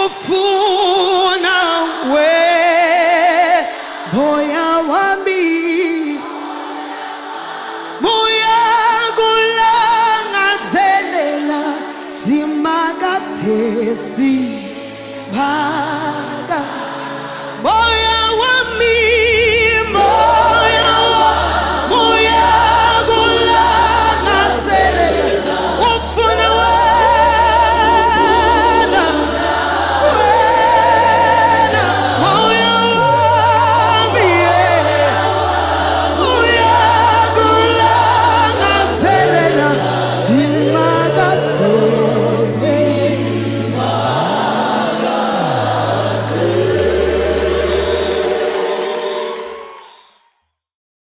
kufuna we. Moya wami moya kulangazelela simakadesi baka